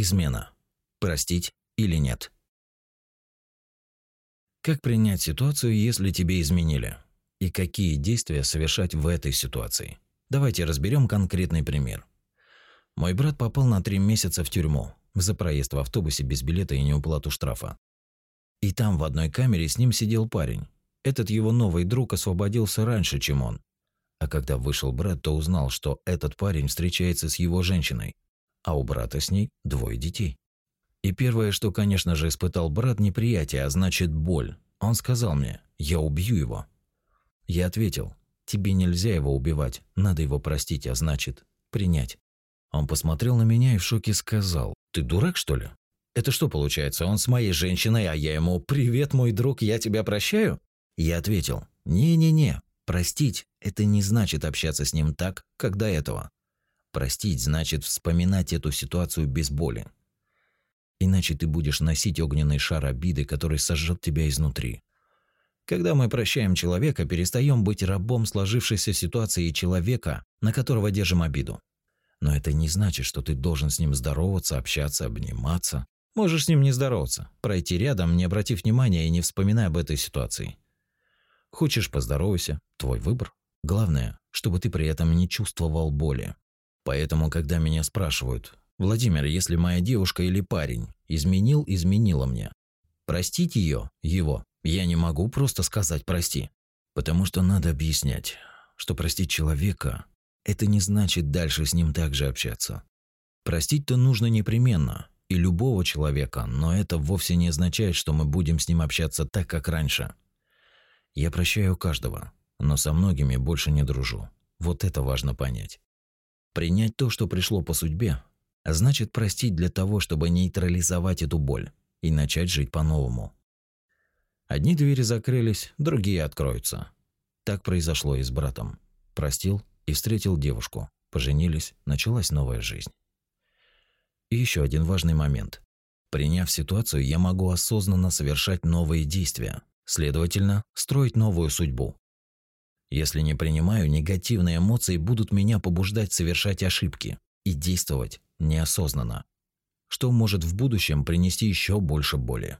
Измена. Простить или нет? Как принять ситуацию, если тебе изменили? И какие действия совершать в этой ситуации? Давайте разберем конкретный пример. Мой брат попал на три месяца в тюрьму за проезд в автобусе без билета и неуплату штрафа. И там в одной камере с ним сидел парень. Этот его новый друг освободился раньше, чем он. А когда вышел брат, то узнал, что этот парень встречается с его женщиной, а у брата с ней двое детей. И первое, что, конечно же, испытал брат, неприятие, а значит боль. Он сказал мне, я убью его. Я ответил, тебе нельзя его убивать, надо его простить, а значит, принять. Он посмотрел на меня и в шоке сказал, ты дурак, что ли? Это что получается, он с моей женщиной, а я ему «Привет, мой друг, я тебя прощаю?» Я ответил «Не-не-не, простить – это не значит общаться с ним так, как до этого. Простить значит вспоминать эту ситуацию без боли. Иначе ты будешь носить огненный шар обиды, который сожжет тебя изнутри. Когда мы прощаем человека, перестаем быть рабом сложившейся ситуации человека, на которого держим обиду. Но это не значит, что ты должен с ним здороваться, общаться, обниматься. Можешь с ним не здороваться, пройти рядом, не обратив внимания и не вспоминая об этой ситуации. Хочешь поздоровайся, твой выбор. Главное, чтобы ты при этом не чувствовал боли. Поэтому, когда меня спрашивают, Владимир, если моя девушка или парень изменил, изменила мне, простить ее, его, я не могу просто сказать прости, потому что надо объяснять, что простить человека это не значит дальше с ним также общаться. Простить-то нужно непременно, и любого человека, но это вовсе не означает, что мы будем с ним общаться так, как раньше. Я прощаю каждого, но со многими больше не дружу. Вот это важно понять. Принять то, что пришло по судьбе, значит простить для того, чтобы нейтрализовать эту боль и начать жить по-новому. Одни двери закрылись, другие откроются. Так произошло и с братом. Простил и встретил девушку. Поженились, началась новая жизнь. И еще один важный момент. Приняв ситуацию, я могу осознанно совершать новые действия, следовательно, строить новую судьбу. Если не принимаю, негативные эмоции будут меня побуждать совершать ошибки и действовать неосознанно, что может в будущем принести еще больше боли.